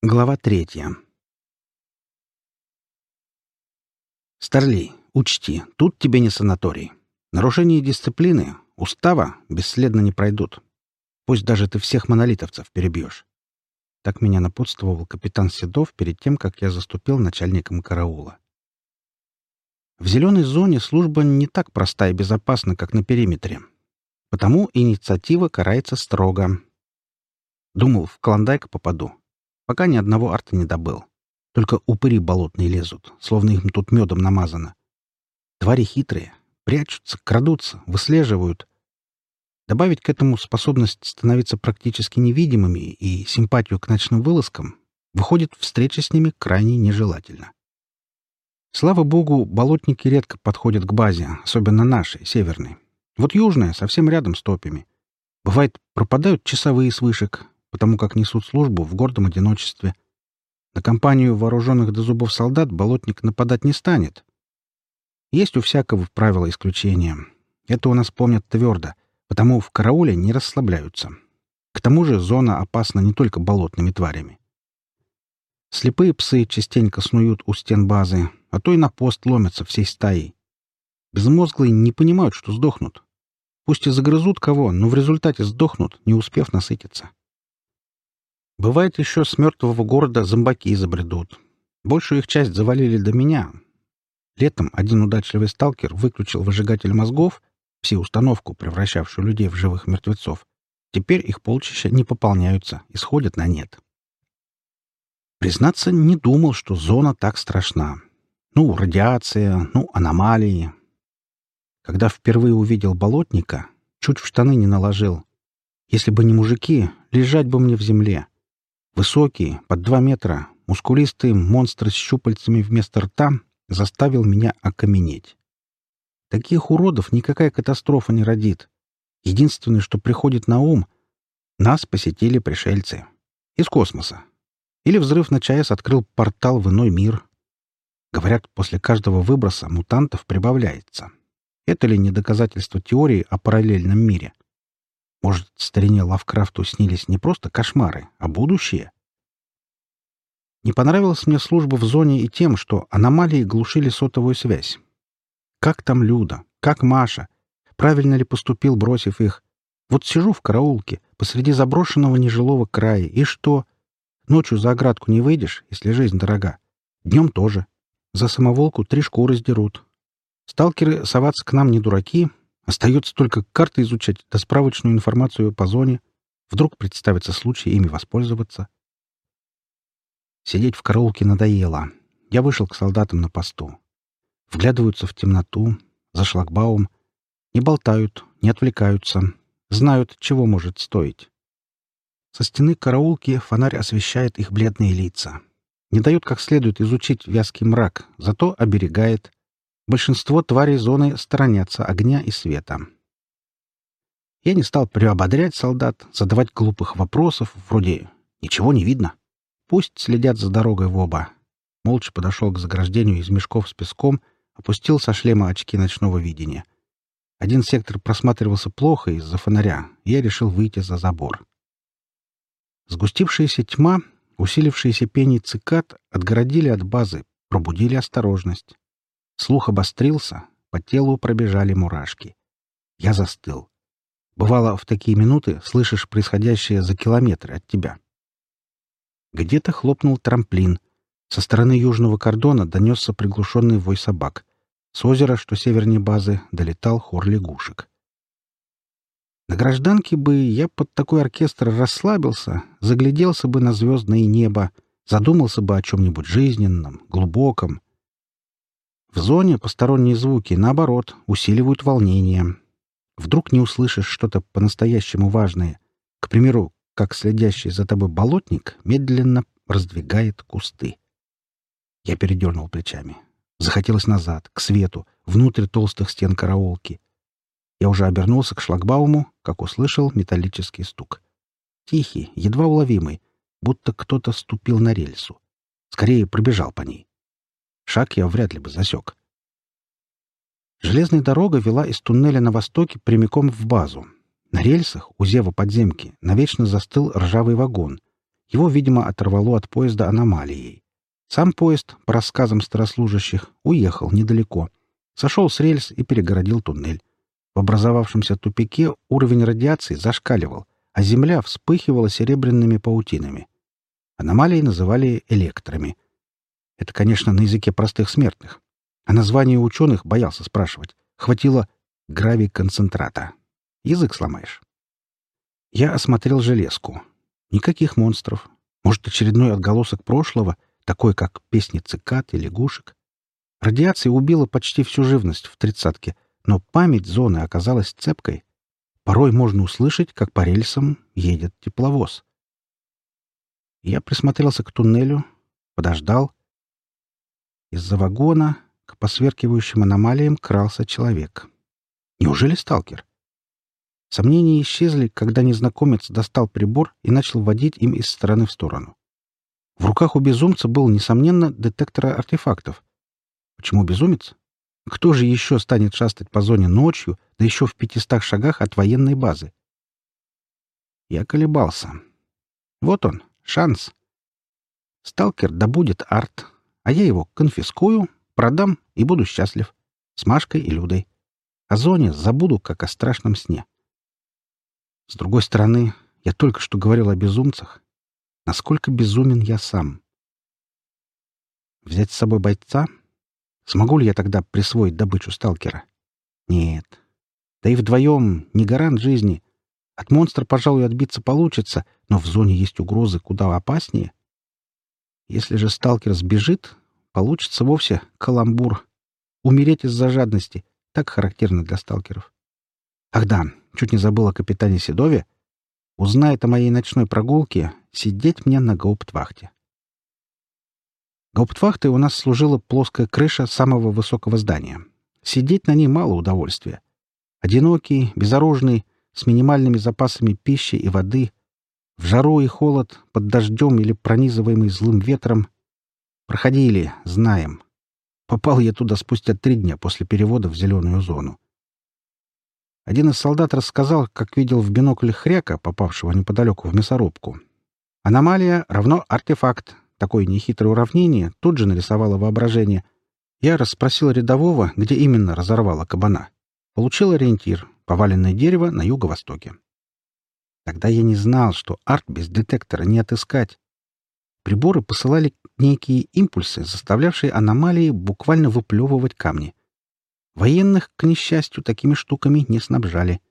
Глава третья. Старли, учти, тут тебе не санаторий. Нарушение дисциплины, устава бесследно не пройдут. Пусть даже ты всех монолитовцев перебьешь. Так меня напутствовал капитан Седов перед тем, как я заступил начальником караула. В зеленой зоне служба не так проста и безопасна, как на периметре. Потому инициатива карается строго. Думал, в Клондайк попаду, пока ни одного арта не добыл. Только упыри болотные лезут, словно им тут медом намазано. Твари хитрые, прячутся, крадутся, выслеживают. Добавить к этому способность становиться практически невидимыми и симпатию к ночным вылазкам, выходит, встреча с ними крайне нежелательно. Слава богу, болотники редко подходят к базе, особенно нашей, северной. Вот южная, совсем рядом с топями. Бывает, пропадают часовые с вышек, потому как несут службу в гордом одиночестве. На компанию вооруженных до зубов солдат болотник нападать не станет. Есть у всякого правила исключения. Это у нас помнят твердо, потому в карауле не расслабляются. К тому же зона опасна не только болотными тварями. Слепые псы частенько снуют у стен базы, а то и на пост ломятся всей стаей. Безмозглые не понимают, что сдохнут. Пусть и загрызут кого, но в результате сдохнут, не успев насытиться. Бывает еще с мертвого города зомбаки забредут. Большую их часть завалили до меня. Летом один удачливый сталкер выключил выжигатель мозгов, пси-установку, превращавшую людей в живых мертвецов. Теперь их полчища не пополняются и сходят на нет. Признаться, не думал, что зона так страшна. Ну, радиация, ну, аномалии. Когда впервые увидел болотника, чуть в штаны не наложил. Если бы не мужики, лежать бы мне в земле — высокий, под два метра, мускулистый монстр с щупальцами вместо рта заставил меня окаменеть. Таких уродов никакая катастрофа не родит. Единственное, что приходит на ум — нас посетили пришельцы. Из космоса. Или взрыв на ЧАЭС открыл портал в иной мир. Говорят, после каждого выброса мутантов прибавляется. Это ли не доказательство теории о параллельном мире? Может, старине Лавкрафту снились не просто кошмары, а будущее? Не понравилась мне служба в зоне и тем, что аномалии глушили сотовую связь. Как там Люда? Как Маша? Правильно ли поступил, бросив их? Вот сижу в караулке, посреди заброшенного нежилого края, и что? Ночью за оградку не выйдешь, если жизнь дорога. Днем тоже. За самоволку три шкуры сдерут. Сталкеры соваться к нам не дураки, Остается только карты изучать да справочную информацию по зоне. Вдруг представится случай ими воспользоваться. Сидеть в караулке надоело. Я вышел к солдатам на посту. Вглядываются в темноту, за шлагбаум. Не болтают, не отвлекаются. Знают, чего может стоить. Со стены караулки фонарь освещает их бледные лица. Не дает как следует изучить вязкий мрак, зато оберегает — Большинство тварей зоны сторонятся огня и света. Я не стал приободрять солдат, задавать глупых вопросов, вроде «ничего не видно». Пусть следят за дорогой в оба. Молча подошел к заграждению из мешков с песком, опустил со шлема очки ночного видения. Один сектор просматривался плохо из-за фонаря, и я решил выйти за забор. Сгустившаяся тьма, усилившиеся пение цикад отгородили от базы, пробудили осторожность. Слух обострился, по телу пробежали мурашки. Я застыл. Бывало, в такие минуты слышишь происходящее за километры от тебя. Где-то хлопнул трамплин. Со стороны южного кордона донесся приглушенный вой собак. С озера, что севернее базы, долетал хор лягушек. На гражданке бы я под такой оркестр расслабился, загляделся бы на звездное небо, задумался бы о чем-нибудь жизненном, глубоком, в зоне посторонние звуки, наоборот, усиливают волнение. Вдруг не услышишь что-то по-настоящему важное. К примеру, как следящий за тобой болотник медленно раздвигает кусты. Я передернул плечами. Захотелось назад, к свету, внутрь толстых стен караулки. Я уже обернулся к шлагбауму, как услышал металлический стук. Тихий, едва уловимый, будто кто-то ступил на рельсу. Скорее пробежал по ней шаг я вряд ли бы засек. Железная дорога вела из туннеля на востоке прямиком в базу. На рельсах у зева подземки навечно застыл ржавый вагон. Его, видимо, оторвало от поезда аномалией. Сам поезд, по рассказам старослужащих, уехал недалеко. Сошел с рельс и перегородил туннель. В образовавшемся тупике уровень радиации зашкаливал, а земля вспыхивала серебряными паутинами. Аномалии называли электрами — это, конечно, на языке простых смертных. А название ученых боялся спрашивать. Хватило гравий концентрата. Язык сломаешь. Я осмотрел железку. Никаких монстров. Может, очередной отголосок прошлого, такой как песни цикад и лягушек. Радиация убила почти всю живность в тридцатке, но память зоны оказалась цепкой. Порой можно услышать, как по рельсам едет тепловоз. Я присмотрелся к туннелю, подождал, из-за вагона к посверкивающим аномалиям крался человек. Неужели сталкер? Сомнения исчезли, когда незнакомец достал прибор и начал водить им из стороны в сторону. В руках у безумца был, несомненно, детектор артефактов. Почему безумец? Кто же еще станет шастать по зоне ночью, да еще в пятистах шагах от военной базы? Я колебался. Вот он, шанс. Сталкер добудет арт, а я его конфискую, продам и буду счастлив. С Машкой и Людой. О зоне забуду, как о страшном сне. С другой стороны, я только что говорил о безумцах. Насколько безумен я сам? Взять с собой бойца? Смогу ли я тогда присвоить добычу сталкера? Нет. Да и вдвоем не гарант жизни. От монстра, пожалуй, отбиться получится, но в зоне есть угрозы куда опаснее. Если же сталкер сбежит, получится вовсе каламбур. Умереть из-за жадности — так характерно для сталкеров. Ах да, чуть не забыл о капитане Седове. Узнает о моей ночной прогулке, сидеть мне на гауптвахте. Гауптвахтой у нас служила плоская крыша самого высокого здания. Сидеть на ней мало удовольствия. Одинокий, безоружный, с минимальными запасами пищи и воды — в жару и холод, под дождем или пронизываемый злым ветром. Проходили, знаем. Попал я туда спустя три дня после перевода в зеленую зону. Один из солдат рассказал, как видел в бинокль хряка, попавшего неподалеку в мясорубку. Аномалия равно артефакт. Такое нехитрое уравнение тут же нарисовало воображение. Я расспросил рядового, где именно разорвало кабана. Получил ориентир — поваленное дерево на юго-востоке. Тогда я не знал, что арт без детектора не отыскать. Приборы посылали некие импульсы, заставлявшие аномалии буквально выплевывать камни. Военных, к несчастью, такими штуками не снабжали.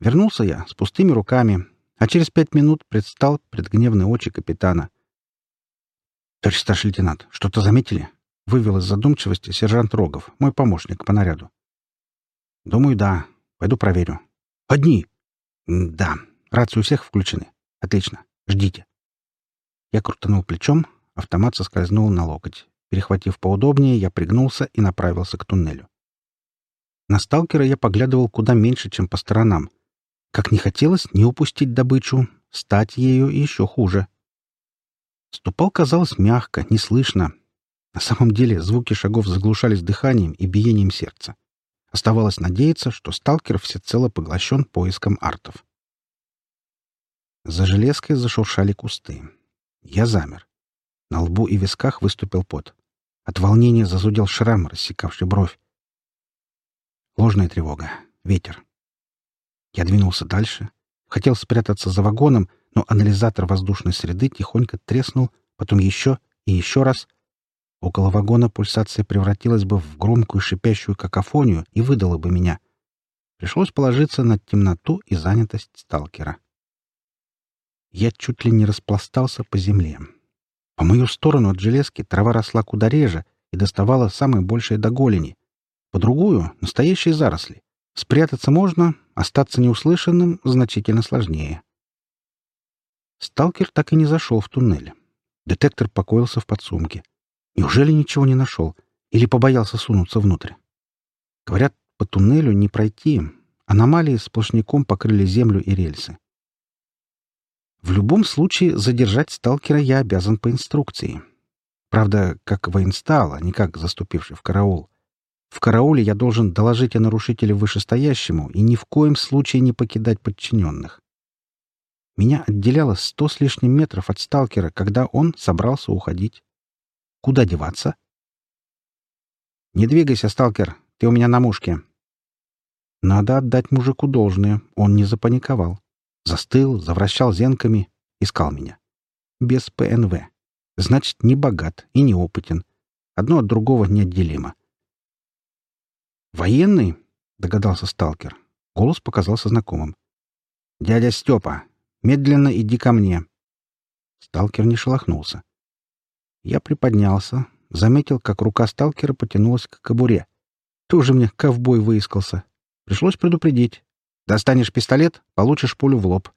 Вернулся я с пустыми руками, а через пять минут предстал предгневный очи капитана. «Товарищ старший лейтенант, что-то заметили?» — вывел из задумчивости сержант Рогов, мой помощник по наряду. «Думаю, да. Пойду проверю». «Одни?» «Да. Рации у всех включены. Отлично. Ждите. Я крутанул плечом, автомат соскользнул на локоть. Перехватив поудобнее, я пригнулся и направился к туннелю. На сталкера я поглядывал куда меньше, чем по сторонам. Как не хотелось не упустить добычу, стать ею еще хуже. Ступал, казалось, мягко, неслышно. На самом деле звуки шагов заглушались дыханием и биением сердца. Оставалось надеяться, что сталкер всецело поглощен поиском артов. За железкой зашуршали кусты. Я замер. На лбу и висках выступил пот. От волнения зазудел шрам, рассекавший бровь. Ложная тревога. Ветер. Я двинулся дальше. Хотел спрятаться за вагоном, но анализатор воздушной среды тихонько треснул, потом еще и еще раз. Около вагона пульсация превратилась бы в громкую шипящую какофонию и выдала бы меня. Пришлось положиться на темноту и занятость сталкера я чуть ли не распластался по земле. По мою сторону от железки трава росла куда реже и доставала самое большее до голени. По другую — настоящие заросли. Спрятаться можно, остаться неуслышанным значительно сложнее. Сталкер так и не зашел в туннель. Детектор покоился в подсумке. Неужели ничего не нашел? Или побоялся сунуться внутрь? Говорят, по туннелю не пройти. Аномалии сплошняком покрыли землю и рельсы. В любом случае задержать сталкера я обязан по инструкции. Правда, как воинстала, не как заступивший в караул. В карауле я должен доложить о нарушителе вышестоящему и ни в коем случае не покидать подчиненных. Меня отделяло сто с лишним метров от сталкера, когда он собрался уходить. Куда деваться? «Не двигайся, сталкер, ты у меня на мушке». Надо отдать мужику должное, он не запаниковал. Застыл, завращал зенками, искал меня. Без ПНВ. Значит, не богат и не опытен, Одно от другого неотделимо. «Военный?» — догадался сталкер. Голос показался знакомым. «Дядя Степа, медленно иди ко мне!» Сталкер не шелохнулся. Я приподнялся, заметил, как рука сталкера потянулась к кобуре. Тоже мне ковбой выискался. Пришлось предупредить. Достанешь пистолет, получишь пулю в лоб».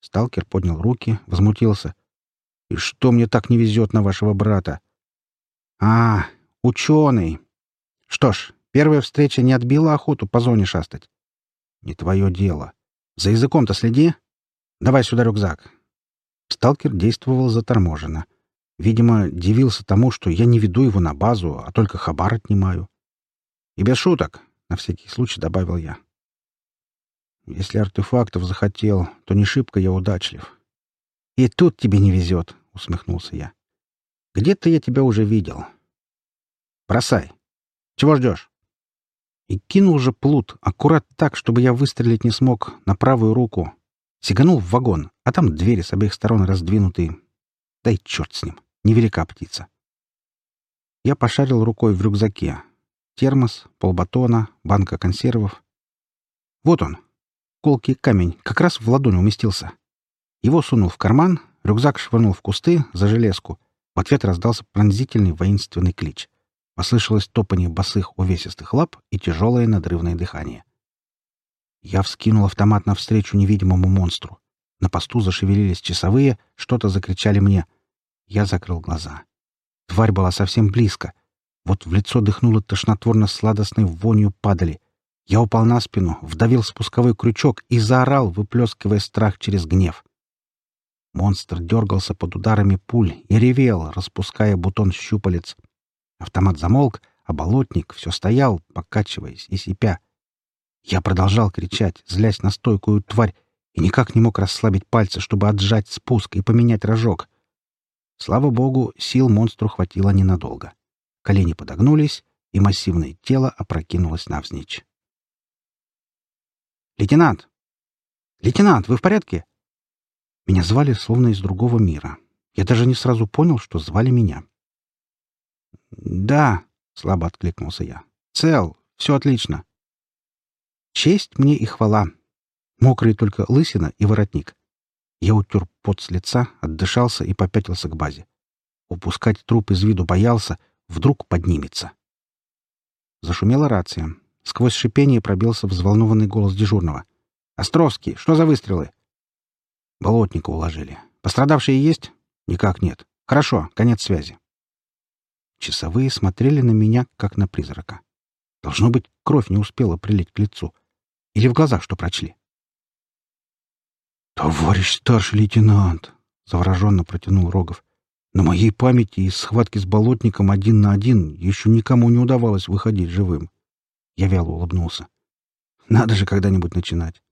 Сталкер поднял руки, возмутился. «И что мне так не везет на вашего брата?» «А, ученый. Что ж, первая встреча не отбила охоту по зоне шастать». «Не твое дело. За языком-то следи. Давай сюда рюкзак». Сталкер действовал заторможенно. Видимо, дивился тому, что я не веду его на базу, а только хабар отнимаю. «И без шуток», — на всякий случай добавил я. Если артефактов захотел, то не шибко я удачлив. — И тут тебе не везет, — усмехнулся я. — Где-то я тебя уже видел. — Бросай. Чего ждешь? И кинул же плут, аккурат так, чтобы я выстрелить не смог, на правую руку. Сиганул в вагон, а там двери с обеих сторон раздвинуты. Да и черт с ним, невелика птица. Я пошарил рукой в рюкзаке. Термос, полбатона, банка консервов. Вот он, колкий камень как раз в ладонь уместился. Его сунул в карман, рюкзак швырнул в кусты за железку. В ответ раздался пронзительный воинственный клич. Послышалось топание босых увесистых лап и тяжелое надрывное дыхание. Я вскинул автомат навстречу невидимому монстру. На посту зашевелились часовые, что-то закричали мне. Я закрыл глаза. Тварь была совсем близко. Вот в лицо дыхнуло тошнотворно-сладостной вонью падали. Я упал на спину, вдавил спусковой крючок и заорал, выплескивая страх через гнев. Монстр дергался под ударами пуль и ревел, распуская бутон щупалец. Автомат замолк, а болотник все стоял, покачиваясь и сипя. Я продолжал кричать, злясь на стойкую тварь, и никак не мог расслабить пальцы, чтобы отжать спуск и поменять рожок. Слава богу, сил монстру хватило ненадолго. Колени подогнулись, и массивное тело опрокинулось навзничь. «Лейтенант! Лейтенант, вы в порядке?» Меня звали словно из другого мира. Я даже не сразу понял, что звали меня. «Да», — слабо откликнулся я. «Цел, все отлично». «Честь мне и хвала. Мокрые только лысина и воротник». Я утер пот с лица, отдышался и попятился к базе. Упускать труп из виду боялся, вдруг поднимется. Зашумела рация. Сквозь шипение пробился взволнованный голос дежурного. «Островский, что за выстрелы?» «Болотника уложили. Пострадавшие есть?» «Никак нет. Хорошо, конец связи». Часовые смотрели на меня, как на призрака. Должно быть, кровь не успела прилить к лицу. Или в глазах что прочли. «Товарищ старший лейтенант!» — завороженно протянул Рогов. «На моей памяти из схватки с болотником один на один еще никому не удавалось выходить живым. Я вяло улыбнулся. «Надо же когда-нибудь начинать.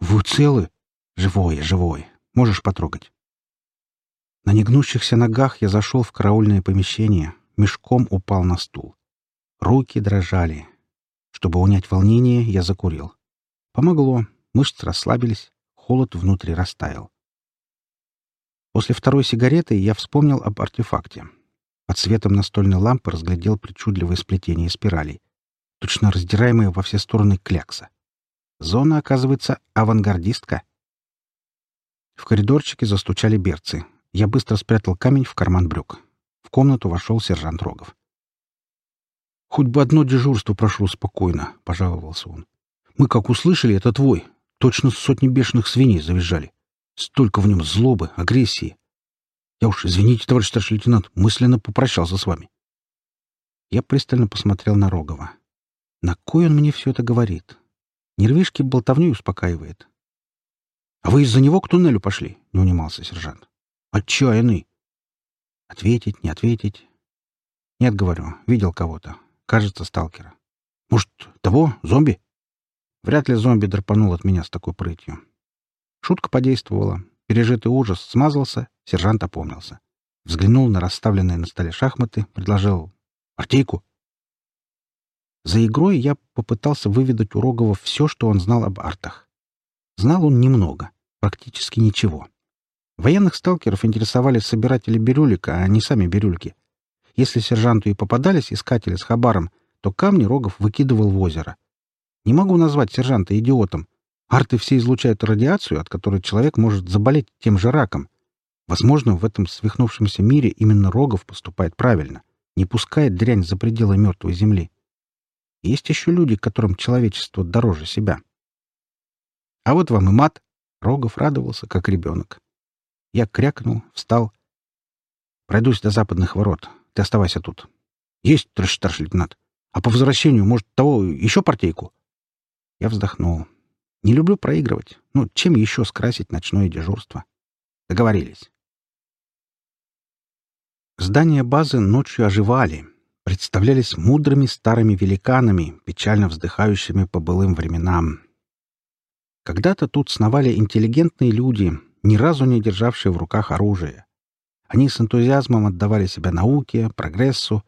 Вы целы? Живое, живое. Можешь потрогать». На негнущихся ногах я зашел в караульное помещение, мешком упал на стул. Руки дрожали. Чтобы унять волнение, я закурил. Помогло, мышцы расслабились, холод внутри растаял. После второй сигареты я вспомнил об артефакте. Под светом настольной лампы разглядел причудливое сплетение спиралей — точно раздираемая во все стороны клякса. Зона, оказывается, авангардистка. В коридорчике застучали берцы. Я быстро спрятал камень в карман брюк. В комнату вошел сержант Рогов. «Хоть бы одно дежурство прошло спокойно», — пожаловался он. «Мы, как услышали, это твой. Точно сотни бешеных свиней завизжали. Столько в нем злобы, агрессии. Я уж, извините, товарищ старший лейтенант, мысленно попрощался с вами». Я пристально посмотрел на Рогова. На кой он мне все это говорит? Нервишки болтовню успокаивает. — А вы из-за него к туннелю пошли? — не унимался сержант. — Отчаянный. — Ответить, не ответить. — Нет, говорю, видел кого-то. Кажется, сталкера. — Может, того, зомби? Вряд ли зомби драпанул от меня с такой прытью. Шутка подействовала. Пережитый ужас смазался, сержант опомнился. Взглянул на расставленные на столе шахматы, предложил «Партийку». За игрой я попытался выведать у Рогова все, что он знал об артах. Знал он немного, практически ничего. Военных сталкеров интересовали собиратели бирюлика, а не сами бирюльки. Если сержанту и попадались искатели с хабаром, то камни Рогов выкидывал в озеро. Не могу назвать сержанта идиотом. Арты все излучают радиацию, от которой человек может заболеть тем же раком. Возможно, в этом свихнувшемся мире именно Рогов поступает правильно, не пускает дрянь за пределы мертвой земли. Есть еще люди, которым человечество дороже себя. А вот вам и мат. Рогов радовался, как ребенок. Я крякнул, встал. Пройдусь до западных ворот. Ты оставайся тут. Есть, старший лейтенант. А по возвращению, может, того еще партейку? Я вздохнул. Не люблю проигрывать. Ну, чем еще скрасить ночное дежурство? Договорились. Здания базы ночью оживали — представлялись мудрыми старыми великанами, печально вздыхающими по былым временам. Когда-то тут сновали интеллигентные люди, ни разу не державшие в руках оружие. Они с энтузиазмом отдавали себя науке, прогрессу.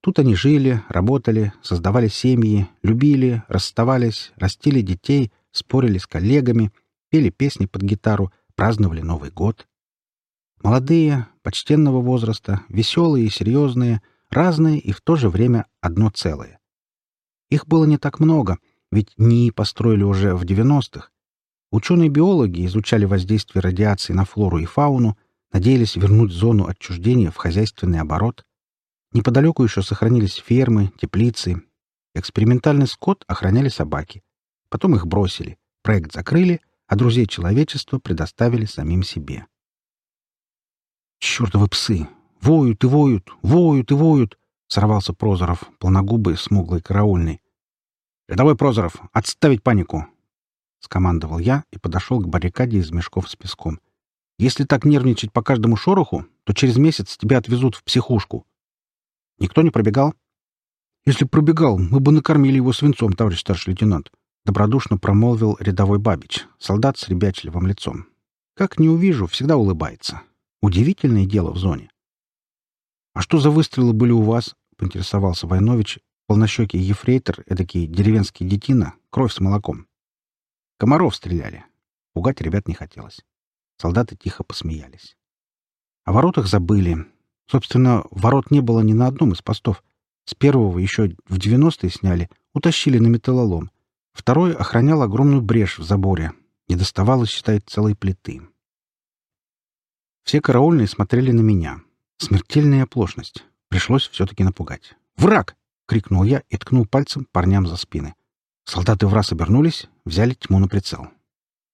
Тут они жили, работали, создавали семьи, любили, расставались, растили детей, спорили с коллегами, пели песни под гитару, праздновали Новый год. Молодые, почтенного возраста, веселые и серьезные — разные и в то же время одно целое. Их было не так много, ведь НИИ построили уже в 90-х. Ученые-биологи изучали воздействие радиации на флору и фауну, надеялись вернуть зону отчуждения в хозяйственный оборот. Неподалеку еще сохранились фермы, теплицы. Экспериментальный скот охраняли собаки. Потом их бросили, проект закрыли, а друзей человечества предоставили самим себе. «Чертовы псы!» Воют и воют, воют и воют!» — сорвался Прозоров, полногубый, смуглый, караульный. «Рядовой «Э, Прозоров, отставить панику!» — скомандовал я и подошел к баррикаде из мешков с песком. «Если так нервничать по каждому шороху, то через месяц тебя отвезут в психушку». «Никто не пробегал?» «Если пробегал, мы бы накормили его свинцом, товарищ старший лейтенант», — добродушно промолвил рядовой Бабич, солдат с ребячливым лицом. «Как не увижу, всегда улыбается. Удивительное дело в зоне. «А что за выстрелы были у вас?» — поинтересовался Войнович, полнощекий ефрейтор, эдакий деревенский детина, кровь с молоком. «Комаров стреляли». Пугать ребят не хотелось. Солдаты тихо посмеялись. О воротах забыли. Собственно, ворот не было ни на одном из постов. С первого еще в девяностые сняли, утащили на металлолом. Второй охранял огромную брешь в заборе. Не доставалось, считай, целой плиты. Все караульные смотрели на меня. Смертельная оплошность. Пришлось все-таки напугать. «Враг!» — крикнул я и ткнул пальцем парням за спины. Солдаты в раз обернулись, взяли тьму на прицел.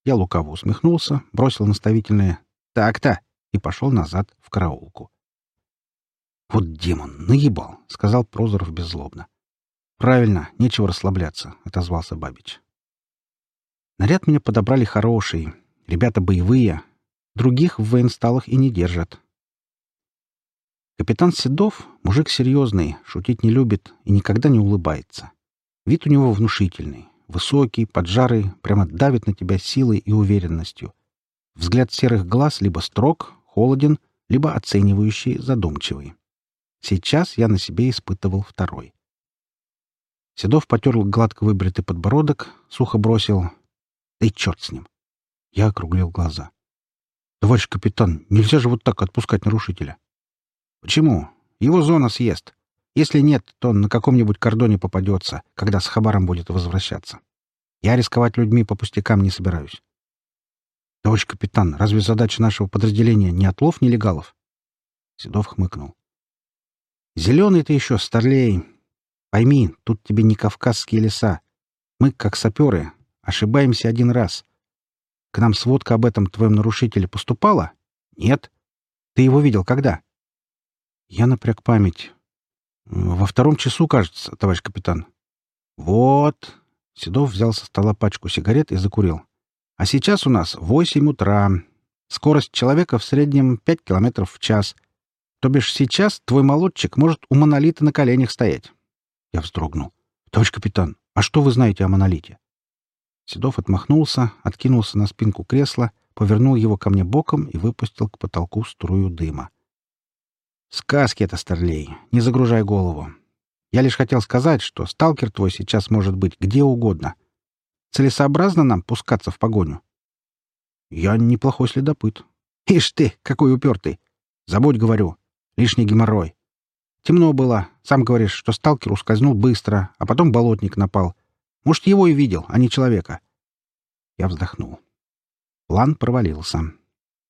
Я лукаво усмехнулся, бросил наставительное «Так-то!» и пошел назад в караулку. «Вот демон, наебал!» — сказал Прозоров беззлобно. «Правильно, нечего расслабляться», — отозвался Бабич. Наряд меня подобрали хороший, ребята боевые, других в военсталах и не держат. Капитан Седов — мужик серьезный, шутить не любит и никогда не улыбается. Вид у него внушительный, высокий, поджарый, прямо давит на тебя силой и уверенностью. Взгляд серых глаз либо строг, холоден, либо оценивающий, задумчивый. Сейчас я на себе испытывал второй. Седов потерл гладко выбритый подбородок, сухо бросил. «Да и черт с ним!» Я округлил глаза. «Товарищ капитан, нельзя же вот так отпускать нарушителя!» Почему? Его зона съест. Если нет, то он на каком-нибудь кордоне попадется, когда с Хабаром будет возвращаться. Я рисковать людьми по пустякам не собираюсь. Товарищ капитан, разве задача нашего подразделения не отлов нелегалов? Седов хмыкнул. Зеленый ты еще, старлей. Пойми, тут тебе не кавказские леса. Мы, как саперы, ошибаемся один раз. К нам сводка об этом твоем нарушителе поступала? Нет. Ты его видел когда? — я напряг память. Во втором часу, кажется, товарищ капитан. Вот. Седов взял со стола пачку сигарет и закурил. А сейчас у нас восемь утра. Скорость человека в среднем пять километров в час. То бишь сейчас твой молодчик может у монолита на коленях стоять. Я вздрогнул. Товарищ капитан, а что вы знаете о монолите? Седов отмахнулся, откинулся на спинку кресла, повернул его ко мне боком и выпустил к потолку струю дыма. — Сказки это, старлей, не загружай голову. Я лишь хотел сказать, что сталкер твой сейчас может быть где угодно. Целесообразно нам пускаться в погоню? Я неплохой следопыт. Ишь ты, какой упертый! Забудь, говорю. Лишний геморрой. Темно было. Сам говоришь, что сталкер ускользнул быстро, а потом болотник напал. Может, его и видел, а не человека. Я вздохнул. План провалился.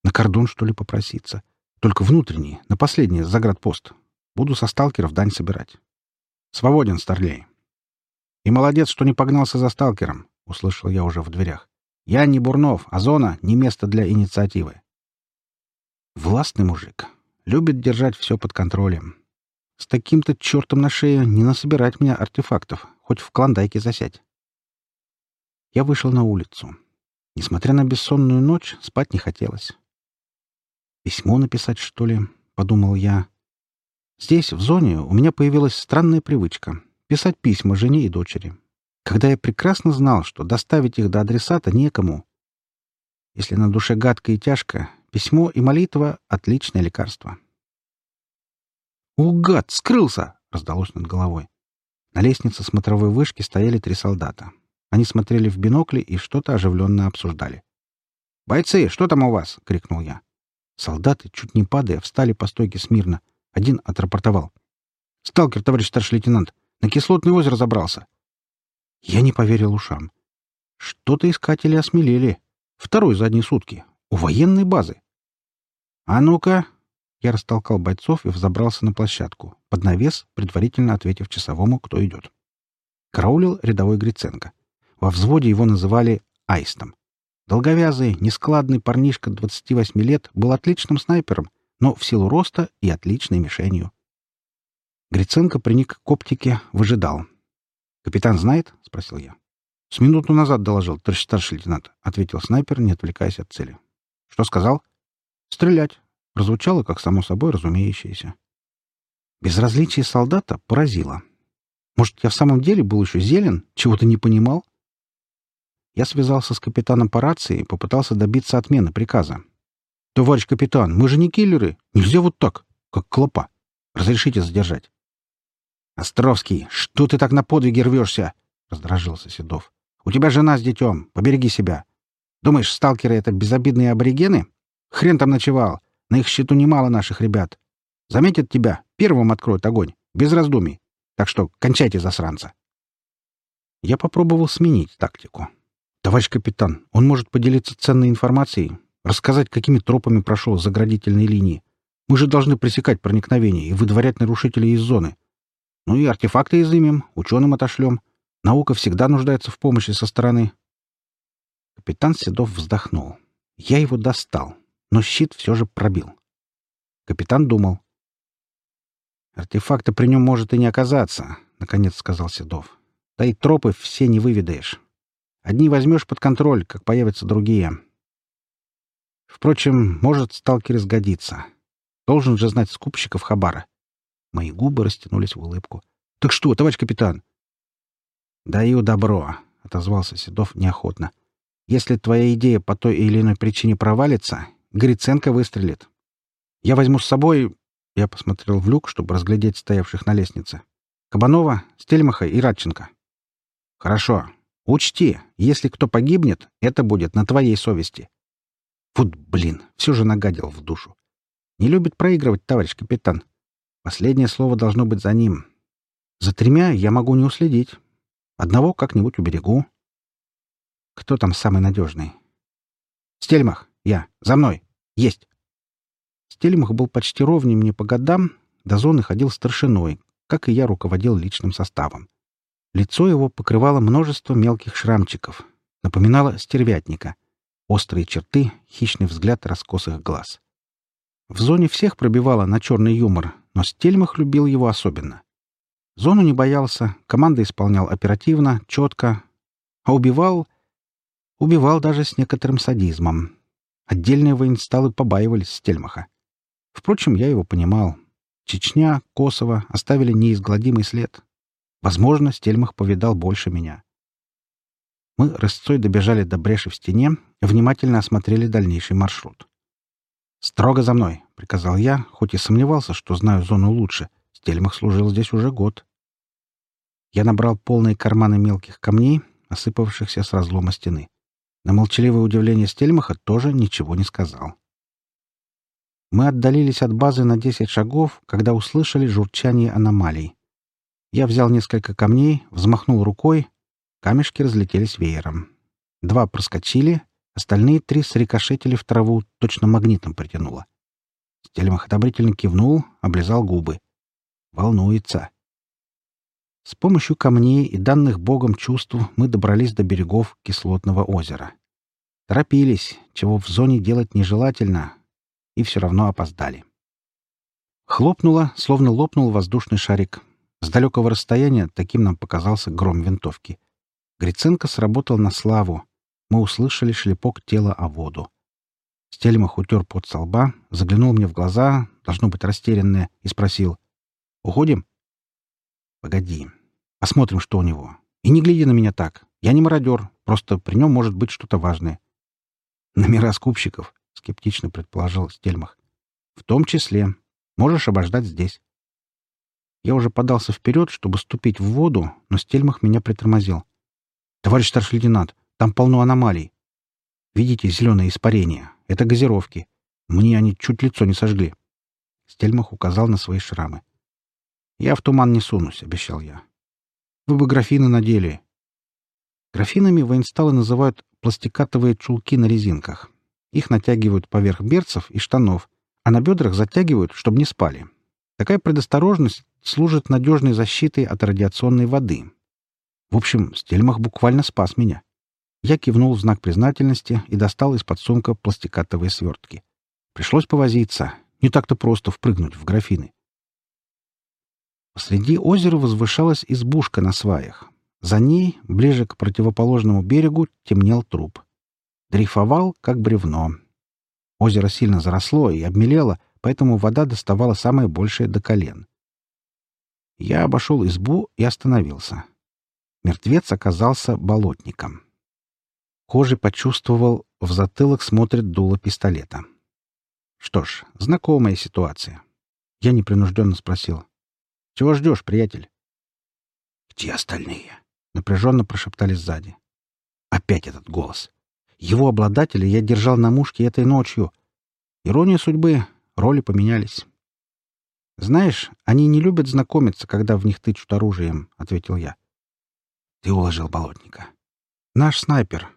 На кордон, что ли, попроситься? Только внутренний, на последний заградпост. Буду со сталкеров дань собирать. Свободен, старлей. И молодец, что не погнался за сталкером, услышал я уже в дверях. Я не Бурнов, а зона не место для инициативы. Властный мужик. Любит держать все под контролем. С таким-то чертом на шее не насобирать меня артефактов, хоть в клондайке засядь. Я вышел на улицу. Несмотря на бессонную ночь, спать не хотелось. Письмо написать, что ли?» — подумал я. Здесь, в зоне, у меня появилась странная привычка — писать письма жене и дочери, когда я прекрасно знал, что доставить их до адресата некому. Если на душе гадко и тяжко, письмо и молитва — отличное лекарство. Угад, скрылся!» — раздалось над головой. На лестнице смотровой вышки стояли три солдата. Они смотрели в бинокли и что-то оживленно обсуждали. «Бойцы, что там у вас?» — крикнул я. Солдаты чуть не падая встали по стойке смирно. Один отрапортовал: "Сталкер, товарищ старший лейтенант, на кислотное озеро забрался". Я не поверил ушам. Что-то искатели осмелели. Второй задние сутки у военной базы. А ну-ка, я растолкал бойцов и взобрался на площадку, под навес, предварительно ответив часовому, кто идет. Караулил рядовой Гриценко. Во взводе его называли «Аистом». Долговязый, нескладный парнишка 28 лет был отличным снайпером, но в силу роста и отличной мишенью. Гриценко приник к оптике, выжидал. «Капитан знает?» — спросил я. «С минуту назад доложил, товарищ старший лейтенант», — ответил снайпер, не отвлекаясь от цели. «Что сказал?» «Стрелять», — прозвучало, как само собой разумеющееся. Безразличие солдата поразило. Может, я в самом деле был еще зелен, чего-то не понимал? Я связался с капитаном по рации и попытался добиться отмены приказа. «Товарищ капитан, мы же не киллеры. Нельзя вот так, как клопа. Разрешите задержать». «Островский, что ты так на подвиги рвешься?» — раздражился Седов. «У тебя жена с детем. Побереги себя. Думаешь, сталкеры — это безобидные аборигены? Хрен там ночевал. На их счету немало наших ребят. Заметят тебя, первым откроют огонь, без раздумий. Так что кончайте, засранца!» Я попробовал сменить тактику. «Товарищ капитан, он может поделиться ценной информацией, рассказать, какими тропами прошел заградительной линии. Мы же должны пресекать проникновение и выдворять нарушителей из зоны. Ну и артефакты изымем, ученым отошлем. Наука всегда нуждается в помощи со стороны». Капитан Седов вздохнул. «Я его достал, но щит все же пробил». Капитан думал. «Артефакта при нем может и не оказаться», — наконец сказал Седов. «Да и тропы все не выведаешь». Одни возьмешь под контроль, как появятся другие. Впрочем, может, сталкер изгодится. Должен же знать скупщиков Хабара. Мои губы растянулись в улыбку. — Так что, товарищ капитан? — Даю добро, — отозвался Седов неохотно. — Если твоя идея по той или иной причине провалится, Гриценко выстрелит. Я возьму с собой... Я посмотрел в люк, чтобы разглядеть стоявших на лестнице. Кабанова, Стельмаха и Радченко. — Хорошо, Учти, если кто погибнет, это будет на твоей совести. Вот блин, все же нагадил в душу. Не любит проигрывать, товарищ капитан. Последнее слово должно быть за ним. За тремя я могу не уследить. Одного как-нибудь уберегу. Кто там самый надежный? Стельмах, я. За мной. Есть. Стельмах был почти ровнее мне по годам, до зоны ходил старшиной, как и я руководил личным составом. Лицо его покрывало множество мелких шрамчиков, напоминало стервятника, острые черты, хищный взгляд раскосых глаз. В зоне всех пробивало на черный юмор, но Стельмах любил его особенно. Зону не боялся, команда исполнял оперативно, четко, а убивал... Убивал даже с некоторым садизмом. Отдельные воинсталы побаивались Стельмаха. Впрочем, я его понимал. Чечня, Косово оставили неизгладимый след. Возможно, Стельмах повидал больше меня. Мы рысцой добежали до бреши в стене, внимательно осмотрели дальнейший маршрут. «Строго за мной», — приказал я, хоть и сомневался, что знаю зону лучше. Стельмах служил здесь уже год. Я набрал полные карманы мелких камней, осыпавшихся с разлома стены. На молчаливое удивление Стельмаха тоже ничего не сказал. Мы отдалились от базы на 10 шагов, когда услышали журчание аномалий. Я взял несколько камней, взмахнул рукой. Камешки разлетелись веером. Два проскочили, остальные три срикошетили в траву, точно магнитом притянуло. Стельмах одобрительно кивнул, облизал губы. Волнуется. С помощью камней и данных Богом чувств мы добрались до берегов кислотного озера. Торопились, чего в зоне делать нежелательно, и все равно опоздали. Хлопнуло, словно лопнул воздушный шарик, с далекого расстояния таким нам показался гром винтовки. Гриценко сработал на славу. Мы услышали шлепок тела о воду. Стельмах утер под солба, заглянул мне в глаза, должно быть растерянное, и спросил. «Уходим?» «Погоди. Посмотрим, что у него. И не гляди на меня так. Я не мародер. Просто при нем может быть что-то важное». «Номера скупщиков», — скептично предположил Стельмах. «В том числе. Можешь обождать здесь». Я уже подался вперед, чтобы ступить в воду, но Стельмах меня притормозил. «Товарищ старший лейтенант, там полно аномалий. Видите зеленое испарение? Это газировки. Мне они чуть лицо не сожгли». Стельмах указал на свои шрамы. «Я в туман не сунусь», — обещал я. «Вы бы графины надели». Графинами военсталы называют пластикатовые чулки на резинках. Их натягивают поверх берцев и штанов, а на бедрах затягивают, чтобы не спали. Такая предосторожность служит надежной защитой от радиационной воды. В общем, Стельмах буквально спас меня. Я кивнул в знак признательности и достал из-под сумка пластикатовые свертки. Пришлось повозиться. Не так-то просто впрыгнуть в графины. Среди озера возвышалась избушка на сваях. За ней, ближе к противоположному берегу, темнел труп. Дрейфовал, как бревно. Озеро сильно заросло и обмелело, поэтому вода доставала самое большее до колен. Я обошел избу и остановился. Мертвец оказался болотником. Кожи почувствовал, в затылок смотрит дуло пистолета. Что ж, знакомая ситуация. Я непринужденно спросил. «Чего ждешь, приятель?» «Где остальные?» — напряженно прошептали сзади. Опять этот голос. Его обладателя я держал на мушке этой ночью. Ирония судьбы, роли поменялись. «Знаешь, они не любят знакомиться, когда в них тычут оружием», — ответил я. Ты уложил болотника. «Наш снайпер.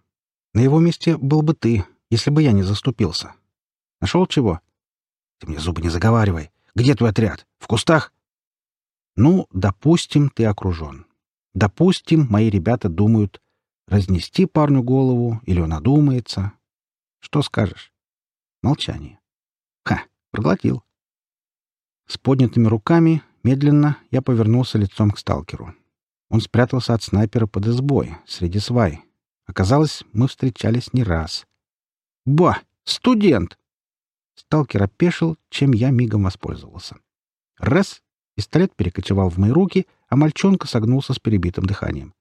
На его месте был бы ты, если бы я не заступился. Нашел чего?» «Ты мне зубы не заговаривай. Где твой отряд? В кустах?» «Ну, допустим, ты окружен. Допустим, мои ребята думают, разнести парню голову или он одумается. Что скажешь?» «Молчание». «Ха, проглотил. С поднятыми руками, медленно, я повернулся лицом к сталкеру. Он спрятался от снайпера под избой, среди свай. Оказалось, мы встречались не раз. «Ба! Студент!» Сталкер опешил, чем я мигом воспользовался. Раз — пистолет перекочевал в мои руки, а мальчонка согнулся с перебитым дыханием.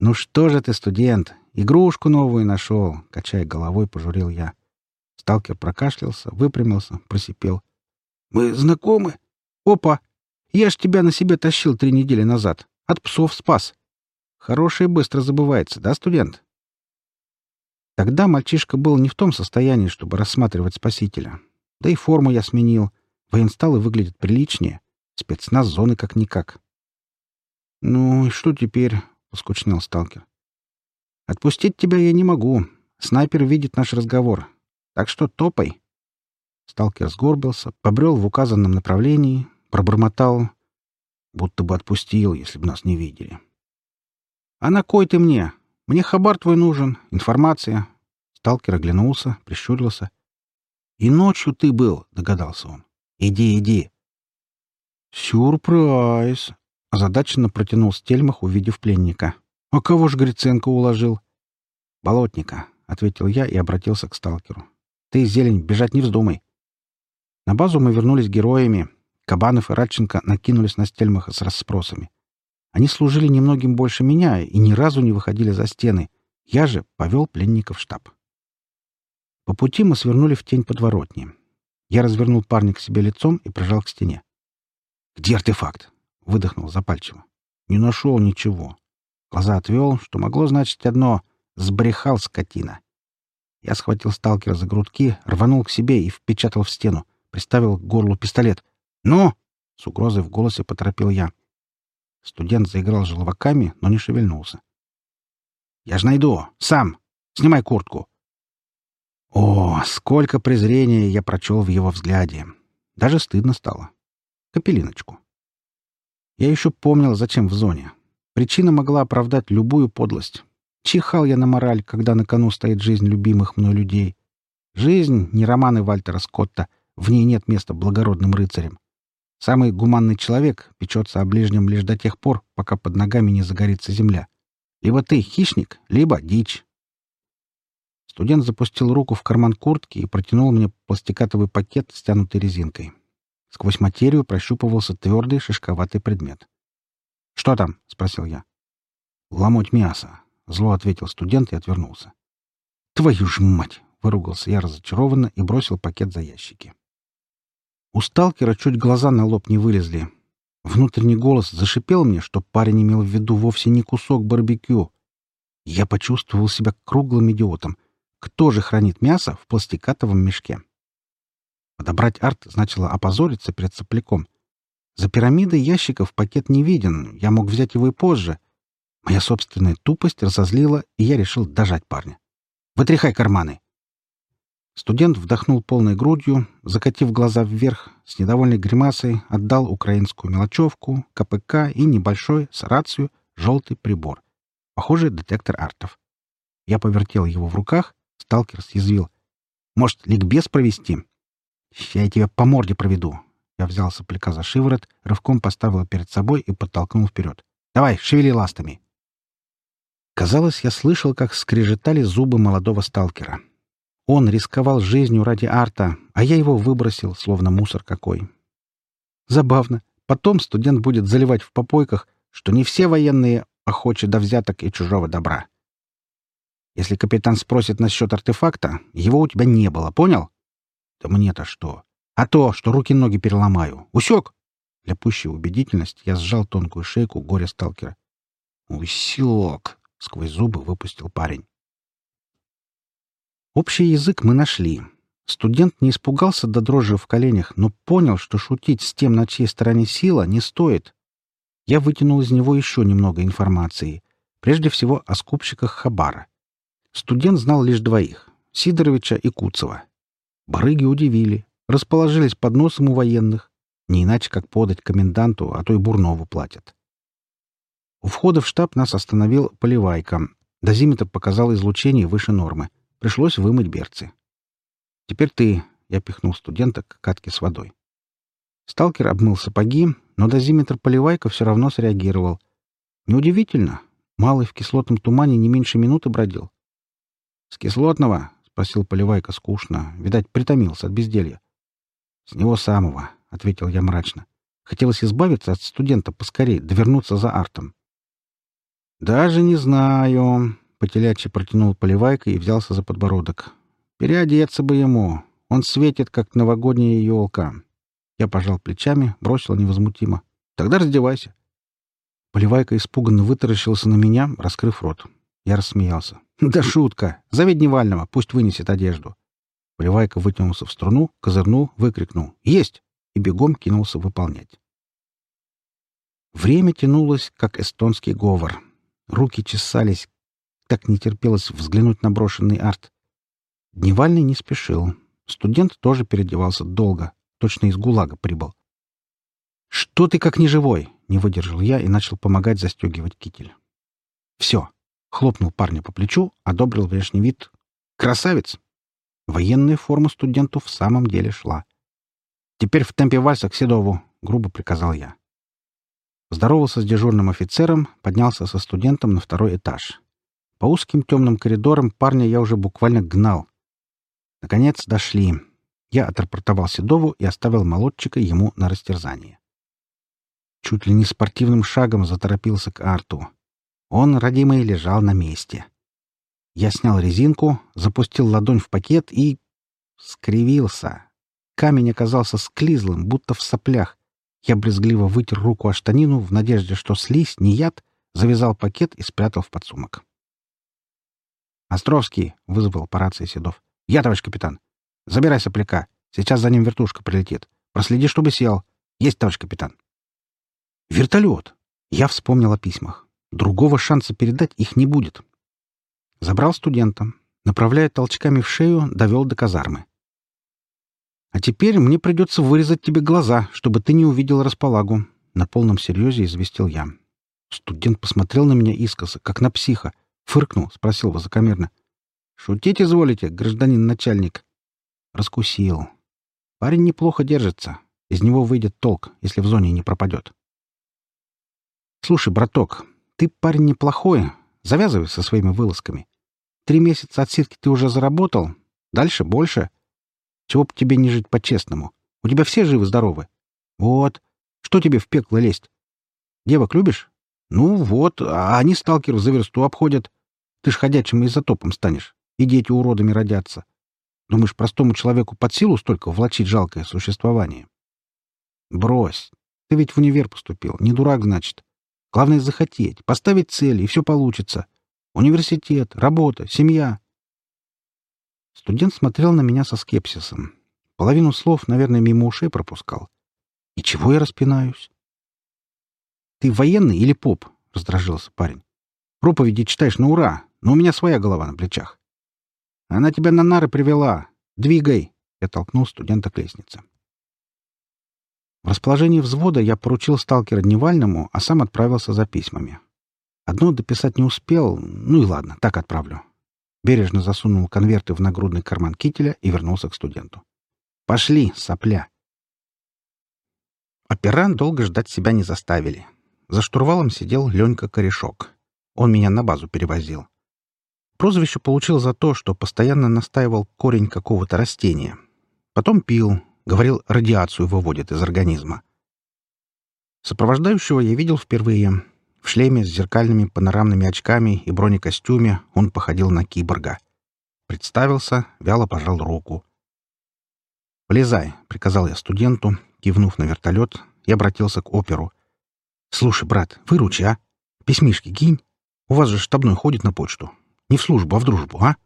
«Ну что же ты, студент, игрушку новую нашел!» — качая головой, пожурил я. Сталкер прокашлялся, выпрямился, просипел — мы знакомы? Опа! Я ж тебя на себе тащил три недели назад. От псов спас. Хорошее быстро забывается, да, студент? Тогда мальчишка был не в том состоянии, чтобы рассматривать спасителя. Да и форму я сменил. Военсталы выглядят приличнее. Спецназ зоны как-никак. «Ну и что теперь?» — поскучнел сталкер. «Отпустить тебя я не могу. Снайпер видит наш разговор. Так что топай. Сталкер сгорбился, побрел в указанном направлении, пробормотал, будто бы отпустил, если бы нас не видели. «А на кой ты мне? Мне хабар твой нужен, информация». Сталкер оглянулся, прищурился. «И ночью ты был», — догадался он. «Иди, иди». «Сюрприз!» — озадаченно протянул Стельмах, увидев пленника. «А кого ж Гриценко уложил?» «Болотника», — ответил я и обратился к сталкеру. «Ты, зелень, бежать не вздумай. На базу мы вернулись героями. Кабанов и Радченко накинулись на стельмах с расспросами. Они служили немногим больше меня и ни разу не выходили за стены. Я же повел пленников в штаб. По пути мы свернули в тень подворотни. Я развернул парня к себе лицом и прижал к стене. «Где артефакт?» — выдохнул запальчиво. «Не нашел ничего». Глаза отвел, что могло значить одно — сбрехал скотина. Я схватил сталкера за грудки, рванул к себе и впечатал в стену приставил к горлу пистолет. «Но!» — с угрозой в голосе поторопил я. Студент заиграл желваками, но не шевельнулся. «Я ж найду! Сам! Снимай куртку!» О, сколько презрения я прочел в его взгляде! Даже стыдно стало. Капелиночку. Я еще помнил, зачем в зоне. Причина могла оправдать любую подлость. Чихал я на мораль, когда на кону стоит жизнь любимых мной людей. Жизнь — не романы Вальтера Скотта — в ней нет места благородным рыцарям. Самый гуманный человек печется о ближнем лишь до тех пор, пока под ногами не загорится земля. Либо ты хищник, либо дичь. Студент запустил руку в карман куртки и протянул мне пластикатовый пакет, стянутый резинкой. Сквозь материю прощупывался твердый шишковатый предмет. «Что там?» — спросил я. «Ломоть мясо», — зло ответил студент и отвернулся. «Твою ж мать!» — выругался я разочарованно и бросил пакет за ящики. У сталкера чуть глаза на лоб не вылезли. Внутренний голос зашипел мне, что парень имел в виду вовсе не кусок барбекю. Я почувствовал себя круглым идиотом. Кто же хранит мясо в пластикатовом мешке? Подобрать арт значило опозориться перед сопляком. За пирамидой ящиков пакет не виден, я мог взять его и позже. Моя собственная тупость разозлила, и я решил дожать парня. «Вытряхай карманы!» Студент вдохнул полной грудью, закатив глаза вверх, с недовольной гримасой отдал украинскую мелочевку, КПК и небольшой с рацию желтый прибор. Похоже, детектор артов. Я повертел его в руках, сталкер съязвил. «Может, ликбез провести?» «Я тебя по морде проведу». Я взял сопляка за шиворот, рывком поставил перед собой и подтолкнул вперед. «Давай, шевели ластами!» Казалось, я слышал, как скрежетали зубы молодого сталкера. Он рисковал жизнью ради арта, а я его выбросил, словно мусор какой. Забавно. Потом студент будет заливать в попойках, что не все военные охочи до взяток и чужого добра. Если капитан спросит насчет артефакта, его у тебя не было, понял? Да мне-то что? А то, что руки-ноги переломаю. Усек? Для пущей убедительности я сжал тонкую шейку горя-сталкера. «Усек!» — сквозь зубы выпустил парень. Общий язык мы нашли. Студент не испугался до дрожи в коленях, но понял, что шутить с тем, на чьей стороне сила, не стоит. Я вытянул из него еще немного информации. Прежде всего о скупщиках Хабара. Студент знал лишь двоих — Сидоровича и Куцева. Барыги удивили, расположились под носом у военных. Не иначе, как подать коменданту, а то и Бурнову платят. У входа в штаб нас остановил Поливайко. Дозиметр показал излучение выше нормы — Пришлось вымыть берцы. «Теперь ты...» — я пихнул студента к катке с водой. Сталкер обмыл сапоги, но дозиметр Поливайка все равно среагировал. Неудивительно. Малый в кислотном тумане не меньше минуты бродил. «С кислотного?» — спросил Поливайка скучно. Видать, притомился от безделья. «С него самого», — ответил я мрачно. Хотелось избавиться от студента поскорее, довернуться за артом. «Даже не знаю...» по-телячьи протянул поливайка и взялся за подбородок. «Переодеться бы ему! Он светит, как новогодняя елка!» Я пожал плечами, бросил невозмутимо. «Тогда раздевайся!» Поливайка испуганно вытаращился на меня, раскрыв рот. Я рассмеялся. «Да шутка! Зови Дневального, пусть вынесет одежду!» Поливайка вытянулся в струну, козырнул, выкрикнул «Есть!» и бегом кинулся выполнять. Время тянулось, как эстонский говор. Руки чесались, так не терпелось взглянуть на брошенный арт. Дневальный не спешил. Студент тоже переодевался долго, точно из ГУЛАГа прибыл. «Что ты как неживой?» — не выдержал я и начал помогать застегивать китель. «Все!» — хлопнул парня по плечу, одобрил внешний вид. «Красавец!» Военная форма студенту в самом деле шла. «Теперь в темпе вальса к Седову!» — грубо приказал я. Здоровался с дежурным офицером, поднялся со студентом на второй этаж. По узким темным коридорам парня я уже буквально гнал. Наконец дошли. Я отрапортовал Седову и оставил молодчика ему на растерзание. Чуть ли не спортивным шагом заторопился к арту. Он, родимый, лежал на месте. Я снял резинку, запустил ладонь в пакет и... скривился. Камень оказался склизлым, будто в соплях. Я брезгливо вытер руку о штанину в надежде, что слизь, не яд, завязал пакет и спрятал в подсумок. «Островский!» — вызвал по рации Седов. «Я, товарищ капитан. Забирай сопляка. Сейчас за ним вертушка прилетит. Проследи, чтобы сел. Есть, товарищ капитан». «Вертолет!» Я вспомнил о письмах. Другого шанса передать их не будет. Забрал студента. Направляя толчками в шею, довел до казармы. «А теперь мне придется вырезать тебе глаза, чтобы ты не увидел располагу», — на полном серьезе известил я. Студент посмотрел на меня искоса, как на психа, Фыркнул, спросил высокомерно. «Шутить изволите, гражданин начальник?» Раскусил. Парень неплохо держится. Из него выйдет толк, если в зоне не пропадет. «Слушай, браток, ты парень неплохой. Завязывай со своими вылазками. Три месяца отсидки ты уже заработал. Дальше больше. Чего б тебе не жить по-честному? У тебя все живы-здоровы. Вот. Что тебе в пекло лезть? Девок любишь? Ну вот, а они сталкеров за версту обходят. Ты ж ходячим изотопом станешь, и дети уродами родятся. Думаешь, простому человеку под силу столько влачить жалкое существование? Брось. Ты ведь в универ поступил, не дурак, значит. Главное — захотеть, поставить цели, и все получится. Университет, работа, семья. Студент смотрел на меня со скепсисом. Половину слов, наверное, мимо ушей пропускал. И чего я распинаюсь? Ты военный или поп?» — раздражился парень. «Проповеди читаешь на ура, но у меня своя голова на плечах». «Она тебя на нары привела. Двигай!» — я толкнул студента к лестнице. В расположении взвода я поручил сталкера Дневальному, а сам отправился за письмами. Одно дописать не успел, ну и ладно, так отправлю. Бережно засунул конверты в нагрудный карман кителя и вернулся к студенту. «Пошли, сопля!» Операн долго ждать себя не заставили. За штурвалом сидел Ленька Корешок. Он меня на базу перевозил. Прозвище получил за то, что постоянно настаивал корень какого-то растения. Потом пил, говорил, радиацию выводит из организма. Сопровождающего я видел впервые. В шлеме с зеркальными панорамными очками и бронекостюме он походил на киборга. Представился, вяло пожал руку. «Влезай», — приказал я студенту, кивнув на вертолет, и обратился к оперу — «Слушай, брат, выручи, а? Письмишки кинь. У вас же штабной ходит на почту. Не в службу, а в дружбу, а?»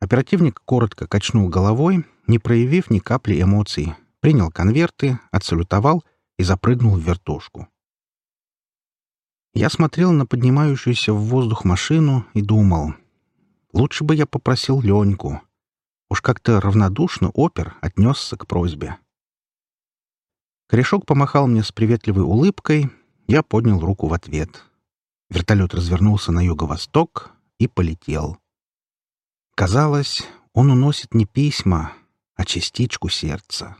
Оперативник коротко качнул головой, не проявив ни капли эмоций, принял конверты, отсалютовал и запрыгнул в вертушку. Я смотрел на поднимающуюся в воздух машину и думал, лучше бы я попросил Леньку. Уж как-то равнодушно опер отнесся к просьбе. Корешок помахал мне с приветливой улыбкой — я поднял руку в ответ. Вертолет развернулся на юго-восток и полетел. Казалось, он уносит не письма, а частичку сердца.